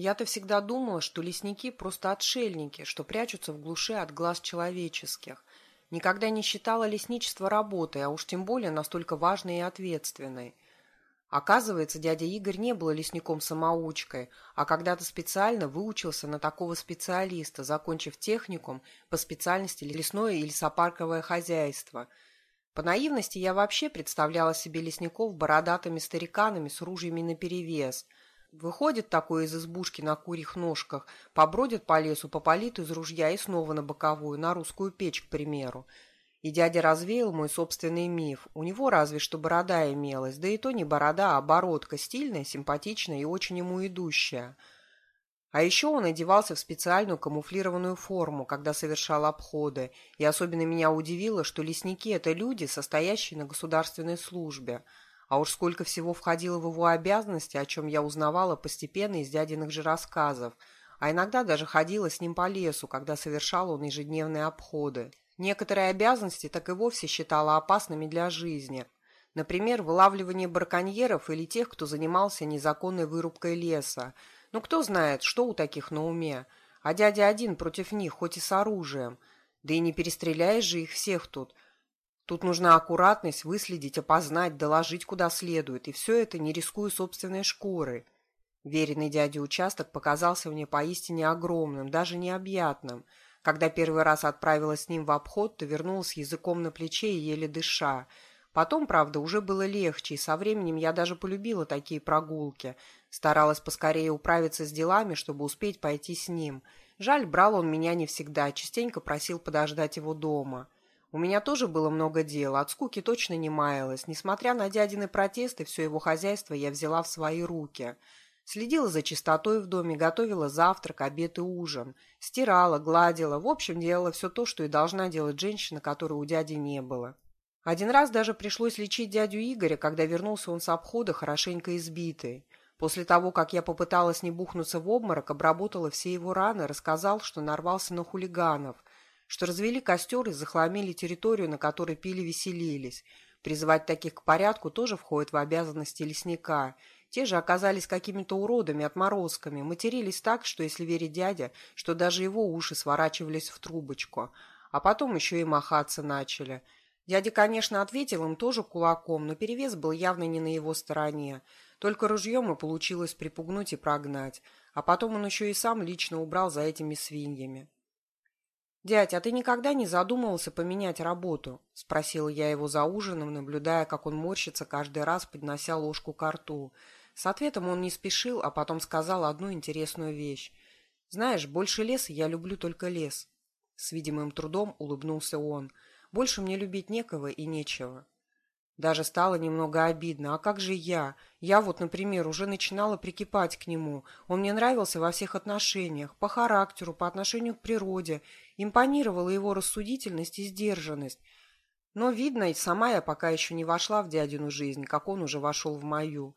Я-то всегда думала, что лесники просто отшельники, что прячутся в глуши от глаз человеческих. Никогда не считала лесничество работой, а уж тем более настолько важной и ответственной. Оказывается, дядя Игорь не был лесником-самоучкой, а когда-то специально выучился на такого специалиста, закончив техникум по специальности лесное и лесопарковое хозяйство. По наивности я вообще представляла себе лесников бородатыми стариканами с ружьями наперевес – Выходит такой из избушки на курьих ножках, побродит по лесу, попалит из ружья и снова на боковую, на русскую печь, к примеру. И дядя развеял мой собственный миф. У него разве что борода имелась, да и то не борода, а бородка, стильная, симпатичная и очень ему идущая. А еще он одевался в специальную камуфлированную форму, когда совершал обходы, и особенно меня удивило, что лесники – это люди, состоящие на государственной службе – а уж сколько всего входило в его обязанности, о чем я узнавала постепенно из дядиных же рассказов, а иногда даже ходила с ним по лесу, когда совершал он ежедневные обходы. Некоторые обязанности так и вовсе считала опасными для жизни. Например, вылавливание браконьеров или тех, кто занимался незаконной вырубкой леса. Ну, кто знает, что у таких на уме. А дядя один против них, хоть и с оружием. Да и не перестреляешь же их всех тут – Тут нужна аккуратность, выследить, опознать, доложить куда следует, и все это не рискуя собственной шкурой. Веренный дяде участок показался мне поистине огромным, даже необъятным. Когда первый раз отправилась с ним в обход, то вернулась языком на плече и еле дыша. Потом, правда, уже было легче, и со временем я даже полюбила такие прогулки. Старалась поскорее управиться с делами, чтобы успеть пойти с ним. Жаль, брал он меня не всегда, частенько просил подождать его дома. У меня тоже было много дел, от скуки точно не маялась. Несмотря на дядины протесты, все его хозяйство я взяла в свои руки. Следила за чистотой в доме, готовила завтрак, обед и ужин. Стирала, гладила, в общем, делала все то, что и должна делать женщина, которой у дяди не было. Один раз даже пришлось лечить дядю Игоря, когда вернулся он с обхода, хорошенько избитый. После того, как я попыталась не бухнуться в обморок, обработала все его раны, рассказал, что нарвался на хулиганов – что развели костер и захламили территорию, на которой пили-веселились. Призывать таких к порядку тоже входит в обязанности лесника. Те же оказались какими-то уродами, отморозками, матерились так, что, если верить дяде, что даже его уши сворачивались в трубочку. А потом еще и махаться начали. Дядя, конечно, ответил им тоже кулаком, но перевес был явно не на его стороне. Только ружьем и получилось припугнуть и прогнать. А потом он еще и сам лично убрал за этими свиньями. «Дядь, а ты никогда не задумывался поменять работу?» – спросила я его за ужином, наблюдая, как он морщится каждый раз, поднося ложку к рту. С ответом он не спешил, а потом сказал одну интересную вещь. «Знаешь, больше леса я люблю только лес». С видимым трудом улыбнулся он. «Больше мне любить некого и нечего». Даже стало немного обидно. А как же я? Я вот, например, уже начинала прикипать к нему. Он мне нравился во всех отношениях. По характеру, по отношению к природе. Импонировала его рассудительность и сдержанность. Но, видно, сама я пока еще не вошла в дядину жизнь, как он уже вошел в мою.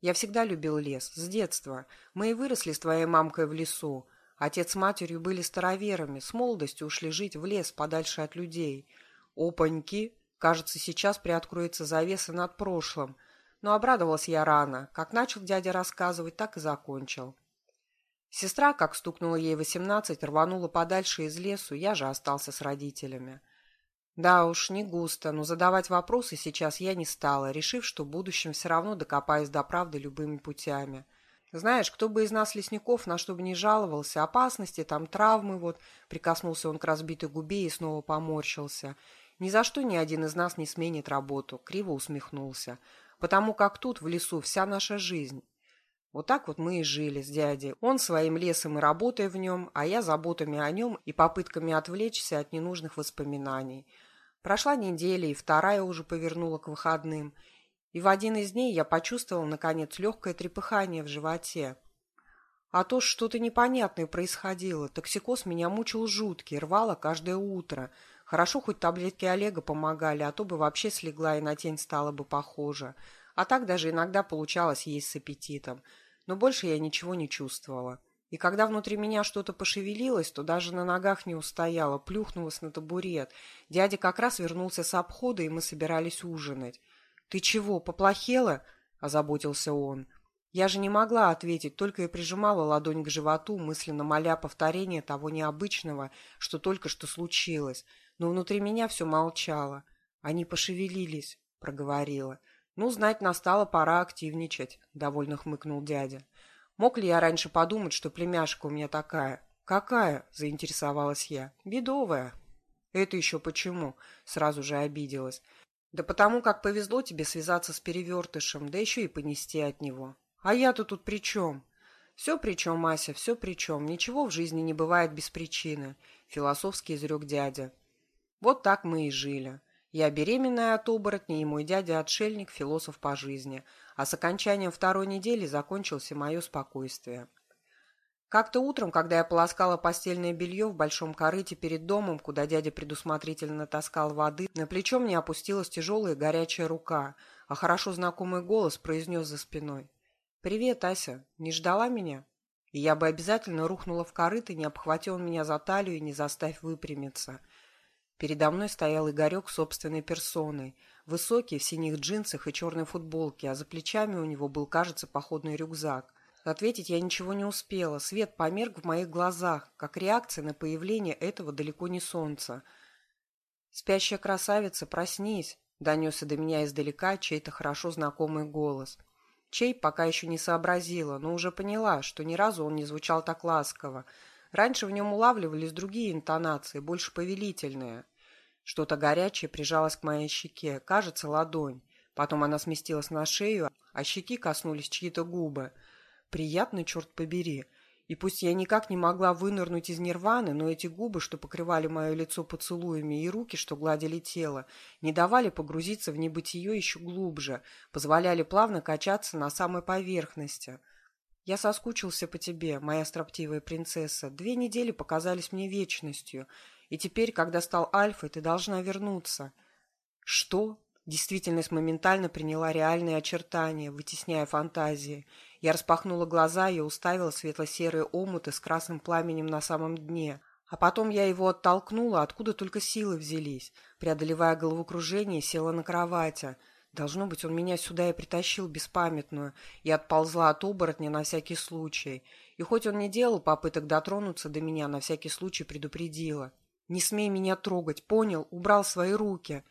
Я всегда любил лес, с детства. Мы и выросли с твоей мамкой в лесу. Отец с матерью были староверами, с молодостью ушли жить в лес, подальше от людей. Опаньки! Кажется, сейчас приоткроется завеса над прошлым. Но обрадовалась я рано. Как начал дядя рассказывать, так и закончил. Сестра, как стукнула ей восемнадцать, рванула подальше из лесу, я же остался с родителями. Да уж, не густо, но задавать вопросы сейчас я не стала, решив, что в будущем все равно докопаюсь до правды любыми путями. Знаешь, кто бы из нас, лесников, на что бы не жаловался, опасности, там травмы, вот, прикоснулся он к разбитой губе и снова поморщился – ни за что ни один из нас не сменит работу, криво усмехнулся, потому как тут, в лесу, вся наша жизнь. Вот так вот мы и жили с дядей. Он своим лесом и работой в нем, а я заботами о нем и попытками отвлечься от ненужных воспоминаний. Прошла неделя, и вторая уже повернула к выходным. И в один из дней я почувствовал, наконец, легкое трепыхание в животе. А то что-то непонятное происходило. Токсикоз меня мучил жуткий, рвало каждое утро – Хорошо, хоть таблетки Олега помогали, а то бы вообще слегла и на тень стала бы похожа. А так даже иногда получалось есть с аппетитом. Но больше я ничего не чувствовала. И когда внутри меня что-то пошевелилось, то даже на ногах не устояла, плюхнулась на табурет. Дядя как раз вернулся с обхода, и мы собирались ужинать. «Ты чего, поплохела?» – озаботился он. Я же не могла ответить, только и прижимала ладонь к животу, мысленно моля повторения того необычного, что только что случилось. Но внутри меня все молчало. Они пошевелились, проговорила. Ну, знать, настала пора активничать, довольно хмыкнул дядя. Мог ли я раньше подумать, что племяшка у меня такая? Какая? заинтересовалась я. Бедовая. Это еще почему? Сразу же обиделась. Да потому как повезло тебе связаться с перевертышем, да еще и понести от него. А я-то тут при чем? Все при чем, Мася, все при чем. Ничего в жизни не бывает без причины, философски изрек дядя. Вот так мы и жили. Я беременная от оборотня, и мой дядя-отшельник, философ по жизни. А с окончанием второй недели закончился мое спокойствие. Как-то утром, когда я полоскала постельное белье в большом корыте перед домом, куда дядя предусмотрительно таскал воды, на плечо мне опустилась тяжелая горячая рука, а хорошо знакомый голос произнес за спиной. «Привет, Ася. Не ждала меня?» И я бы обязательно рухнула в корыто, не обхватил меня за талию и не заставь выпрямиться. Передо мной стоял Игорек собственной персоной, высокий, в синих джинсах и черной футболке, а за плечами у него был, кажется, походный рюкзак. Ответить я ничего не успела, свет померк в моих глазах, как реакция на появление этого далеко не солнца. «Спящая красавица, проснись!» — донесся до меня издалека чей-то хорошо знакомый голос — Чей пока еще не сообразила, но уже поняла, что ни разу он не звучал так ласково. Раньше в нем улавливались другие интонации, больше повелительные. Что-то горячее прижалось к моей щеке, кажется, ладонь. Потом она сместилась на шею, а щеки коснулись чьи-то губы. Приятно, черт побери. И пусть я никак не могла вынырнуть из нирваны, но эти губы, что покрывали мое лицо поцелуями, и руки, что гладили тело, не давали погрузиться в небытие еще глубже, позволяли плавно качаться на самой поверхности. Я соскучился по тебе, моя строптивая принцесса. Две недели показались мне вечностью, и теперь, когда стал альфой, ты должна вернуться. Что? Действительность моментально приняла реальные очертания, вытесняя фантазии. Я распахнула глаза и уставила светло-серые омуты с красным пламенем на самом дне. А потом я его оттолкнула, откуда только силы взялись. Преодолевая головокружение, села на кровати. Должно быть, он меня сюда и притащил беспамятную. и отползла от оборотня на всякий случай. И хоть он не делал попыток дотронуться до меня, на всякий случай предупредила. «Не смей меня трогать, понял? Убрал свои руки!»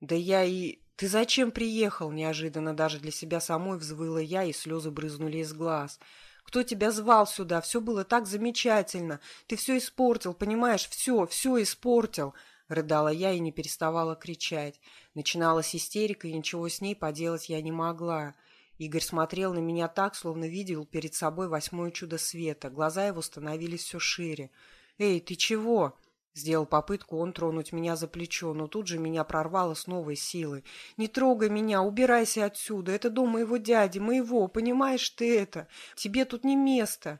«Да я и...» «Ты зачем приехал?» Неожиданно даже для себя самой взвыла я, и слезы брызнули из глаз. «Кто тебя звал сюда? Все было так замечательно. Ты все испортил, понимаешь? Все, все испортил!» Рыдала я и не переставала кричать. Начиналась истерика, и ничего с ней поделать я не могла. Игорь смотрел на меня так, словно видел перед собой восьмое чудо света. Глаза его становились все шире. «Эй, ты чего?» Сделал попытку он тронуть меня за плечо, но тут же меня прорвало с новой силой. «Не трогай меня, убирайся отсюда, это дом моего дяди, моего, понимаешь ты это? Тебе тут не место!»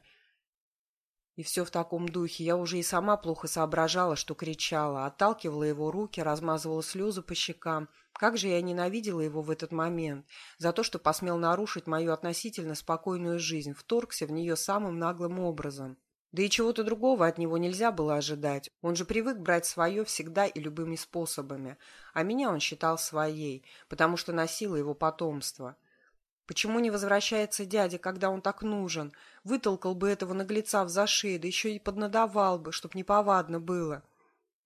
И все в таком духе. Я уже и сама плохо соображала, что кричала, отталкивала его руки, размазывала слезы по щекам. Как же я ненавидела его в этот момент за то, что посмел нарушить мою относительно спокойную жизнь, вторгся в нее самым наглым образом. Да и чего-то другого от него нельзя было ожидать. Он же привык брать свое всегда и любыми способами. А меня он считал своей, потому что носила его потомство. Почему не возвращается дядя, когда он так нужен? Вытолкал бы этого наглеца в зашей, да еще и поднадавал бы, чтоб неповадно было.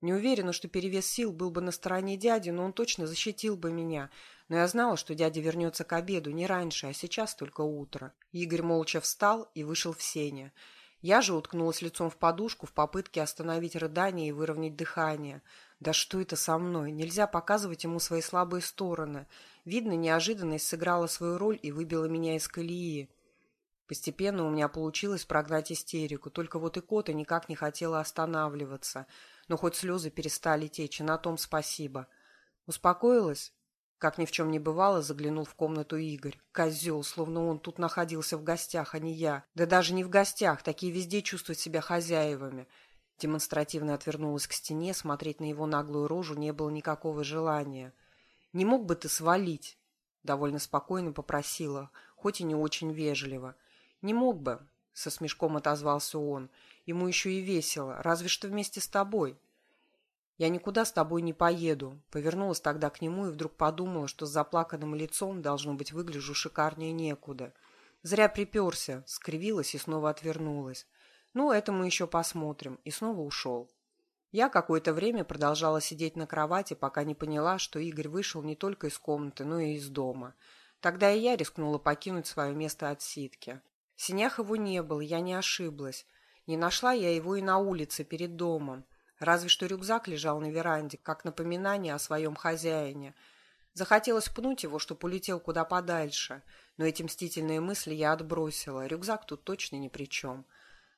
Не уверена, что перевес сил был бы на стороне дяди, но он точно защитил бы меня. Но я знала, что дядя вернется к обеду, не раньше, а сейчас только утро. Игорь молча встал и вышел в сене. Я же уткнулась лицом в подушку в попытке остановить рыдание и выровнять дыхание. Да что это со мной? Нельзя показывать ему свои слабые стороны. Видно, неожиданность сыграла свою роль и выбила меня из колеи. Постепенно у меня получилось прогнать истерику, только вот и кота никак не хотела останавливаться. Но хоть слезы перестали течь, и на том спасибо. Успокоилась? Как ни в чем не бывало, заглянул в комнату Игорь. Козел, словно он тут находился в гостях, а не я. Да даже не в гостях, такие везде чувствуют себя хозяевами. Демонстративно отвернулась к стене, смотреть на его наглую рожу не было никакого желания. «Не мог бы ты свалить?» Довольно спокойно попросила, хоть и не очень вежливо. «Не мог бы», — со смешком отозвался он. «Ему еще и весело, разве что вместе с тобой». «Я никуда с тобой не поеду», — повернулась тогда к нему и вдруг подумала, что с заплаканным лицом, должно быть, выгляжу шикарнее некуда. Зря приперся, скривилась и снова отвернулась. Ну, это мы еще посмотрим. И снова ушел. Я какое-то время продолжала сидеть на кровати, пока не поняла, что Игорь вышел не только из комнаты, но и из дома. Тогда и я рискнула покинуть свое место отсидки. В синях его не было, я не ошиблась. Не нашла я его и на улице, перед домом. Разве что рюкзак лежал на веранде, как напоминание о своем хозяине. Захотелось пнуть его, чтоб улетел куда подальше, но эти мстительные мысли я отбросила. Рюкзак тут точно ни при чем.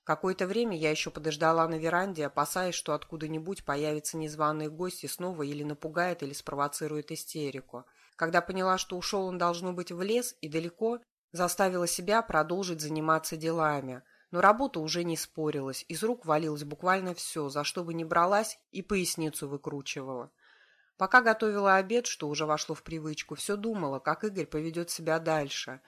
Какое-то время я еще подождала на веранде, опасаясь, что откуда-нибудь появится незваный гость и снова или напугает, или спровоцирует истерику. Когда поняла, что ушел он, должно быть, в лес и далеко, заставила себя продолжить заниматься делами – но работа уже не спорилась, из рук валилось буквально все, за что бы ни бралась, и поясницу выкручивала. Пока готовила обед, что уже вошло в привычку, все думала, как Игорь поведет себя дальше.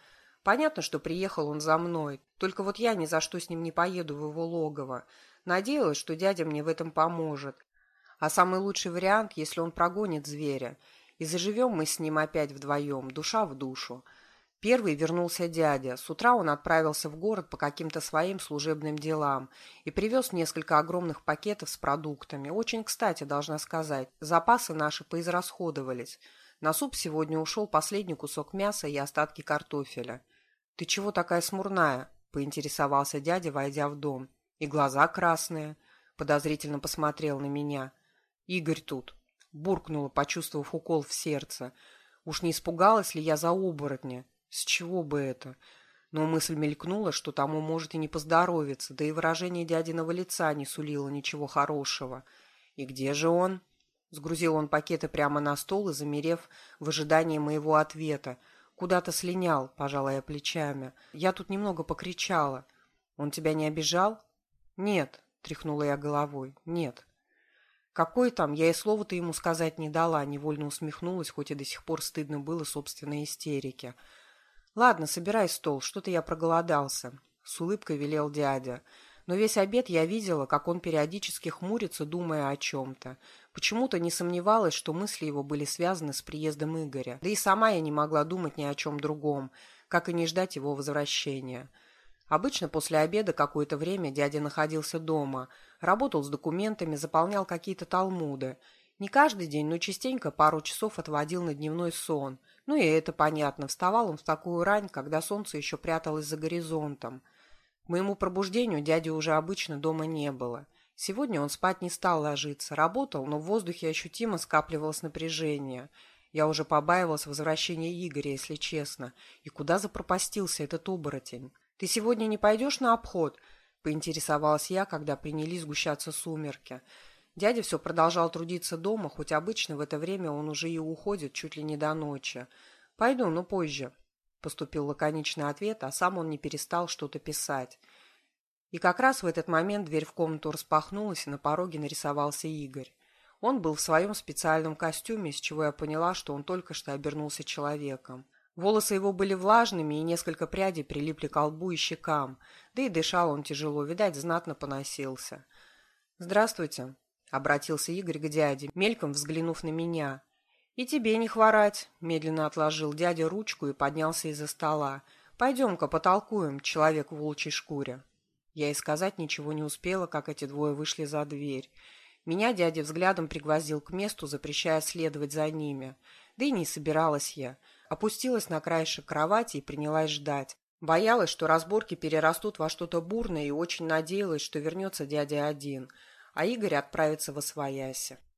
Понятно, что приехал он за мной, только вот я ни за что с ним не поеду в его логово. Надеялась, что дядя мне в этом поможет. А самый лучший вариант, если он прогонит зверя. И заживем мы с ним опять вдвоем, душа в душу. Первый вернулся дядя. С утра он отправился в город по каким-то своим служебным делам и привез несколько огромных пакетов с продуктами. Очень кстати, должна сказать, запасы наши поизрасходовались. На суп сегодня ушел последний кусок мяса и остатки картофеля. «Ты чего такая смурная?» – поинтересовался дядя, войдя в дом. «И глаза красные», – подозрительно посмотрел на меня. «Игорь тут», – буркнула, почувствовав укол в сердце. «Уж не испугалась ли я за оборотня?» С чего бы это? Но мысль мелькнула, что тому может и не поздоровиться, да и выражение дядиного лица не сулило ничего хорошего. «И где же он?» Сгрузил он пакеты прямо на стол и, замерев в ожидании моего ответа, «Куда-то слинял», – пожалая плечами. «Я тут немного покричала. Он тебя не обижал?» «Нет», – тряхнула я головой, – «нет». «Какой там? Я и слова-то ему сказать не дала», – невольно усмехнулась, хоть и до сих пор стыдно было собственной истерике. «Ладно, собирай стол, что-то я проголодался», — с улыбкой велел дядя. Но весь обед я видела, как он периодически хмурится, думая о чем-то. Почему-то не сомневалась, что мысли его были связаны с приездом Игоря. Да и сама я не могла думать ни о чем другом, как и не ждать его возвращения. Обычно после обеда какое-то время дядя находился дома, работал с документами, заполнял какие-то талмуды. Не каждый день, но частенько пару часов отводил на дневной сон – ну и это понятно. Вставал он в такую рань, когда солнце еще пряталось за горизонтом. К моему пробуждению дяди уже обычно дома не было. Сегодня он спать не стал ложиться. Работал, но в воздухе ощутимо скапливалось напряжение. Я уже побаивалась возвращения Игоря, если честно. И куда запропастился этот оборотень? «Ты сегодня не пойдешь на обход?» – поинтересовалась я, когда принялись сгущаться сумерки. Дядя все продолжал трудиться дома, хоть обычно в это время он уже и уходит чуть ли не до ночи. «Пойду, но позже», – поступил лаконичный ответ, а сам он не перестал что-то писать. И как раз в этот момент дверь в комнату распахнулась, и на пороге нарисовался Игорь. Он был в своем специальном костюме, с чего я поняла, что он только что обернулся человеком. Волосы его были влажными, и несколько прядей прилипли к лбу и щекам, да и дышал он тяжело, видать, знатно поносился. «Здравствуйте», — обратился Игорь к дяде, мельком взглянув на меня. «И тебе не хворать», — медленно отложил дядя ручку и поднялся из-за стола. «Пойдем-ка потолкуем, человек в волчьей шкуре». Я и сказать ничего не успела, как эти двое вышли за дверь. Меня дядя взглядом пригвоздил к месту, запрещая следовать за ними. Да и не собиралась я. Опустилась на краешек кровати и принялась ждать. Боялась, что разборки перерастут во что-то бурное и очень надеялась, что вернется дядя один — а Игорь отправится во свояси.